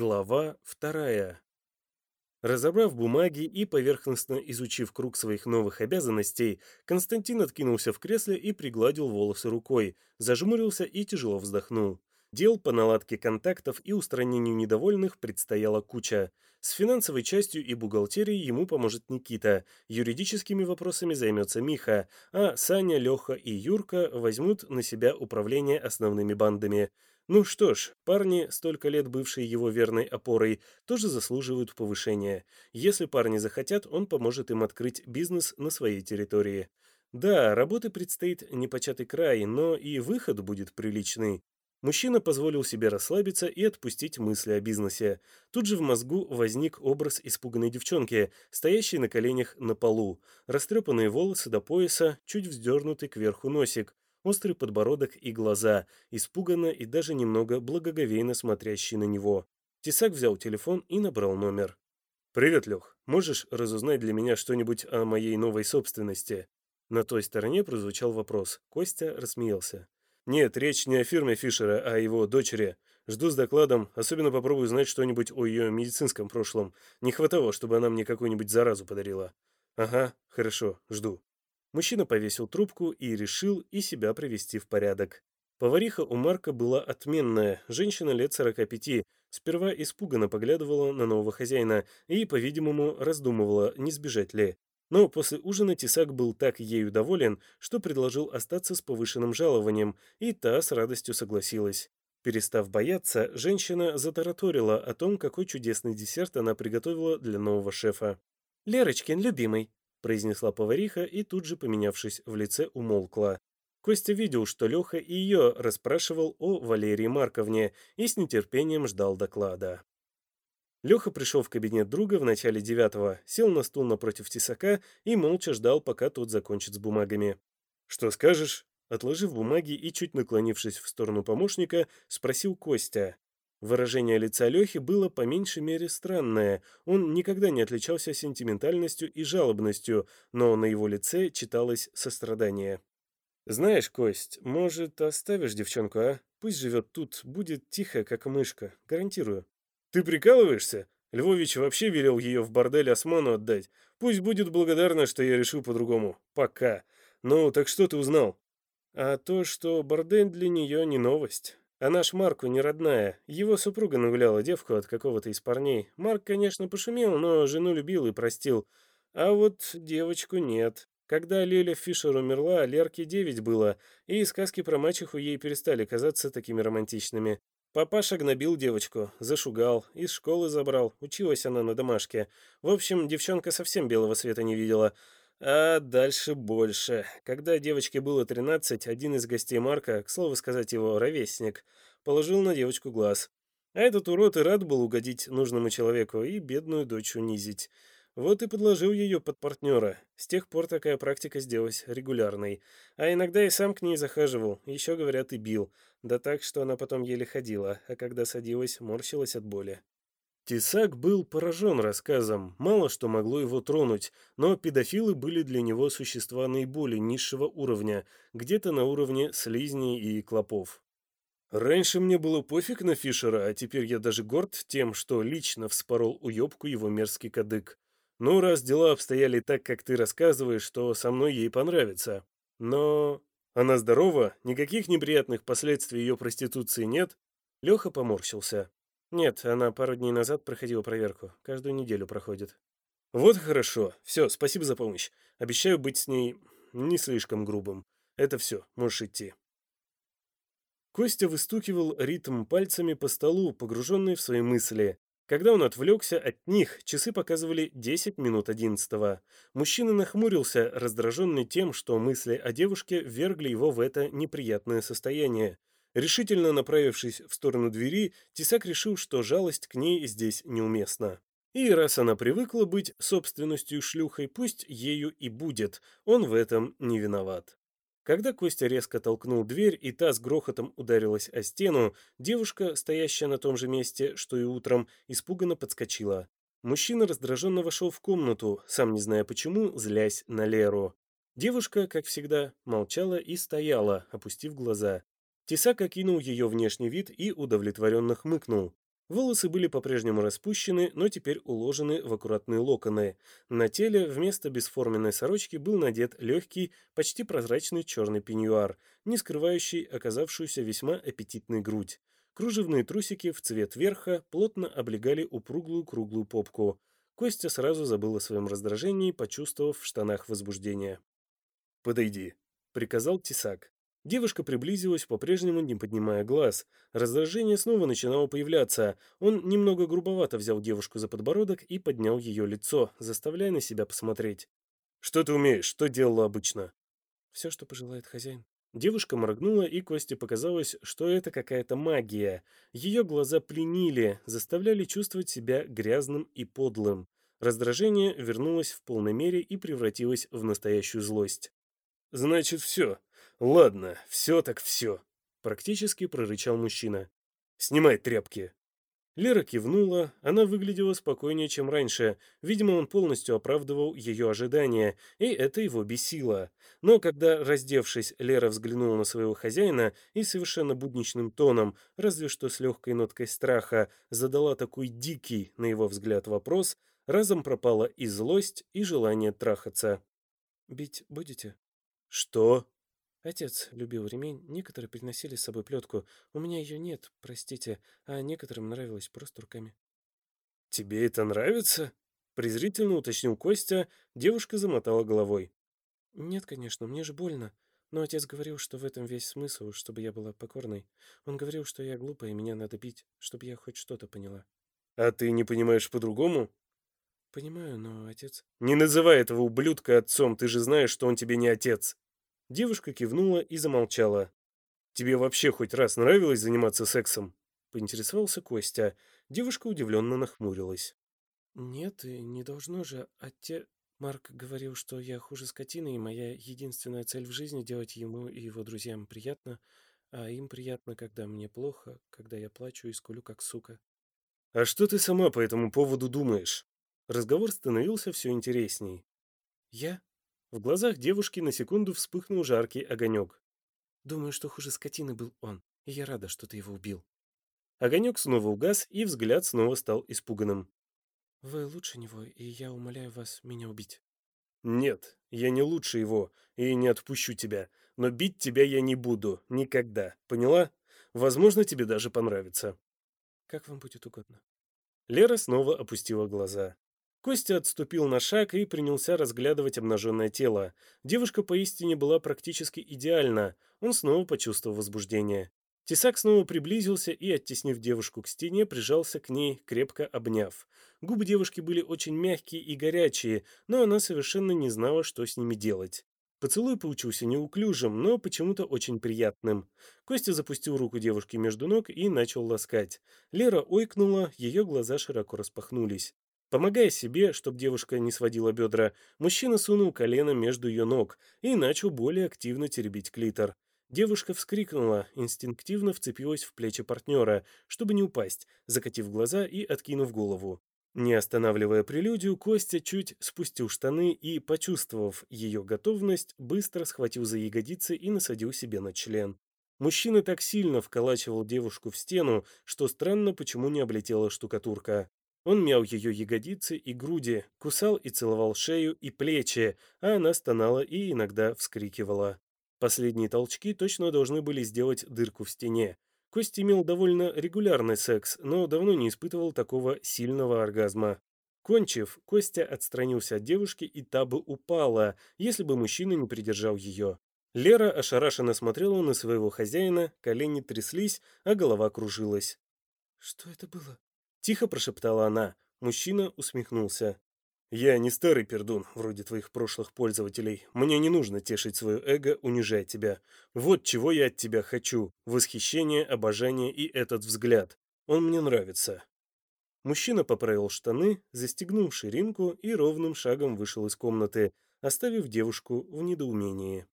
Глава вторая. Разобрав бумаги и поверхностно изучив круг своих новых обязанностей, Константин откинулся в кресле и пригладил волосы рукой, зажмурился и тяжело вздохнул. Дел по наладке контактов и устранению недовольных предстояла куча. С финансовой частью и бухгалтерией ему поможет Никита, юридическими вопросами займется Миха, а Саня, Леха и Юрка возьмут на себя управление основными бандами. Ну что ж, парни, столько лет бывшие его верной опорой, тоже заслуживают повышения. Если парни захотят, он поможет им открыть бизнес на своей территории. Да, работы предстоит непочатый край, но и выход будет приличный. Мужчина позволил себе расслабиться и отпустить мысли о бизнесе. Тут же в мозгу возник образ испуганной девчонки, стоящей на коленях на полу. Растрепанные волосы до пояса, чуть вздернутый кверху носик острый подбородок и глаза, испуганно и даже немного благоговейно смотрящие на него. Тесак взял телефон и набрал номер. «Привет, Лех. Можешь разузнать для меня что-нибудь о моей новой собственности?» На той стороне прозвучал вопрос. Костя рассмеялся. «Нет, речь не о фирме Фишера, а о его дочери. Жду с докладом, особенно попробую знать что-нибудь о ее медицинском прошлом. Не хватало, чтобы она мне какую-нибудь заразу подарила». «Ага, хорошо, жду». Мужчина повесил трубку и решил и себя привести в порядок. Повариха у Марка была отменная, женщина лет 45, сперва испуганно поглядывала на нового хозяина и, по-видимому, раздумывала, не сбежать ли. Но после ужина Тесак был так ею доволен, что предложил остаться с повышенным жалованием, и та с радостью согласилась. Перестав бояться, женщина затараторила о том, какой чудесный десерт она приготовила для нового шефа. «Лерочкин, любимый, произнесла повариха и тут же, поменявшись в лице, умолкла. Костя видел, что Леха и ее расспрашивал о Валерии Марковне и с нетерпением ждал доклада. Леха пришел в кабинет друга в начале девятого, сел на стул напротив тесака и молча ждал, пока тот закончит с бумагами. «Что скажешь?» Отложив бумаги и чуть наклонившись в сторону помощника, спросил Костя. Выражение лица Лехи было по меньшей мере странное. Он никогда не отличался сентиментальностью и жалобностью, но на его лице читалось сострадание. «Знаешь, Кость, может, оставишь девчонку, а? Пусть живет тут, будет тихо, как мышка, гарантирую». «Ты прикалываешься? Львович вообще велел ее в бордель Осману отдать. Пусть будет благодарна, что я решил по-другому. Пока. Ну, так что ты узнал?» «А то, что бордель для нее не новость». А наш Марку не родная. Его супруга нагуляла девку от какого-то из парней. Марк, конечно, пошумел, но жену любил и простил. А вот девочку нет. Когда Леля Фишер умерла, Лерке девять было, и сказки про мачеху ей перестали казаться такими романтичными. Папаша гнобил девочку, зашугал, из школы забрал, училась она на домашке. В общем, девчонка совсем белого света не видела. А дальше больше. Когда девочке было 13, один из гостей Марка, к слову сказать его ровесник, положил на девочку глаз. А этот урод и рад был угодить нужному человеку и бедную дочь унизить. Вот и подложил ее под партнера. С тех пор такая практика сделалась регулярной. А иногда и сам к ней захаживал, еще, говорят, и бил. Да так, что она потом еле ходила, а когда садилась, морщилась от боли. Тесак был поражен рассказом, мало что могло его тронуть, но педофилы были для него существа наиболее низшего уровня, где-то на уровне слизней и клопов. Раньше мне было пофиг на Фишера, а теперь я даже горд тем, что лично вспорол уебку его мерзкий кадык. Ну, раз дела обстояли так, как ты рассказываешь, что со мной ей понравится. Но она здорова, никаких неприятных последствий ее проституции нет. Леха поморщился. Нет, она пару дней назад проходила проверку. Каждую неделю проходит. Вот хорошо. Все, спасибо за помощь. Обещаю быть с ней не слишком грубым. Это все, можешь идти. Костя выстукивал ритм пальцами по столу, погруженный в свои мысли. Когда он отвлекся от них, часы показывали 10 минут одиннадцатого. Мужчина нахмурился, раздраженный тем, что мысли о девушке ввергли его в это неприятное состояние. Решительно направившись в сторону двери, Тесак решил, что жалость к ней здесь неуместна. И раз она привыкла быть собственностью шлюхой, пусть ею и будет, он в этом не виноват. Когда Костя резко толкнул дверь, и та с грохотом ударилась о стену, девушка, стоящая на том же месте, что и утром, испуганно подскочила. Мужчина раздраженно вошел в комнату, сам не зная почему, злясь на Леру. Девушка, как всегда, молчала и стояла, опустив глаза. Тесак окинул ее внешний вид и удовлетворенно хмыкнул. Волосы были по-прежнему распущены, но теперь уложены в аккуратные локоны. На теле вместо бесформенной сорочки был надет легкий, почти прозрачный черный пеньюар, не скрывающий оказавшуюся весьма аппетитной грудь. Кружевные трусики в цвет верха плотно облегали упруглую круглую попку. Костя сразу забыл о своем раздражении, почувствовав в штанах возбуждение. «Подойди», — приказал Тесак. Девушка приблизилась, по-прежнему не поднимая глаз. Раздражение снова начинало появляться. Он немного грубовато взял девушку за подбородок и поднял ее лицо, заставляя на себя посмотреть. «Что ты умеешь? Что делала обычно?» «Все, что пожелает хозяин». Девушка моргнула, и Косте показалось, что это какая-то магия. Ее глаза пленили, заставляли чувствовать себя грязным и подлым. Раздражение вернулось в полной мере и превратилось в настоящую злость. «Значит, все. Ладно, все так все», — практически прорычал мужчина. «Снимай тряпки». Лера кивнула, она выглядела спокойнее, чем раньше. Видимо, он полностью оправдывал ее ожидания, и это его бесило. Но когда, раздевшись, Лера взглянула на своего хозяина и совершенно будничным тоном, разве что с легкой ноткой страха, задала такой дикий, на его взгляд, вопрос, разом пропала и злость, и желание трахаться. «Бить будете?» «Что?» Отец любил ремень, некоторые приносили с собой плетку. У меня ее нет, простите, а некоторым нравилось просто руками. «Тебе это нравится?» Презрительно уточнил Костя, девушка замотала головой. «Нет, конечно, мне же больно. Но отец говорил, что в этом весь смысл, чтобы я была покорной. Он говорил, что я глупая, и меня надо бить, чтобы я хоть что-то поняла». «А ты не понимаешь по-другому?» «Понимаю, но отец...» «Не называй этого ублюдка отцом, ты же знаешь, что он тебе не отец!» Девушка кивнула и замолчала. «Тебе вообще хоть раз нравилось заниматься сексом?» Поинтересовался Костя. Девушка удивленно нахмурилась. «Нет, и не должно же. Отец...» Марк говорил, что я хуже скотины, и моя единственная цель в жизни — делать ему и его друзьям приятно, а им приятно, когда мне плохо, когда я плачу и скулю, как сука. «А что ты сама по этому поводу думаешь?» Разговор становился все интересней. «Я?» В глазах девушки на секунду вспыхнул жаркий огонек. «Думаю, что хуже скотины был он, и я рада, что ты его убил». Огонек снова угас, и взгляд снова стал испуганным. «Вы лучше него, и я умоляю вас меня убить». «Нет, я не лучше его, и не отпущу тебя. Но бить тебя я не буду. Никогда. Поняла? Возможно, тебе даже понравится». «Как вам будет угодно». Лера снова опустила глаза. Костя отступил на шаг и принялся разглядывать обнаженное тело. Девушка поистине была практически идеальна. Он снова почувствовал возбуждение. Тесак снова приблизился и, оттеснив девушку к стене, прижался к ней, крепко обняв. Губы девушки были очень мягкие и горячие, но она совершенно не знала, что с ними делать. Поцелуй получился неуклюжим, но почему-то очень приятным. Костя запустил руку девушки между ног и начал ласкать. Лера ойкнула, ее глаза широко распахнулись. Помогая себе, чтобы девушка не сводила бедра, мужчина сунул колено между ее ног и начал более активно теребить клитор. Девушка вскрикнула, инстинктивно вцепилась в плечи партнера, чтобы не упасть, закатив глаза и откинув голову. Не останавливая прелюдию, Костя чуть спустил штаны и, почувствовав ее готовность, быстро схватил за ягодицы и насадил себе на член. Мужчина так сильно вколачивал девушку в стену, что странно, почему не облетела штукатурка. Он мял ее ягодицы и груди, кусал и целовал шею и плечи, а она стонала и иногда вскрикивала. Последние толчки точно должны были сделать дырку в стене. Кость имел довольно регулярный секс, но давно не испытывал такого сильного оргазма. Кончив, Костя отстранился от девушки, и та бы упала, если бы мужчина не придержал ее. Лера ошарашенно смотрела на своего хозяина, колени тряслись, а голова кружилась. «Что это было?» Тихо прошептала она. Мужчина усмехнулся. «Я не старый пердун, вроде твоих прошлых пользователей. Мне не нужно тешить свое эго, унижая тебя. Вот чего я от тебя хочу. Восхищение, обожание и этот взгляд. Он мне нравится». Мужчина поправил штаны, застегнул ширинку и ровным шагом вышел из комнаты, оставив девушку в недоумении.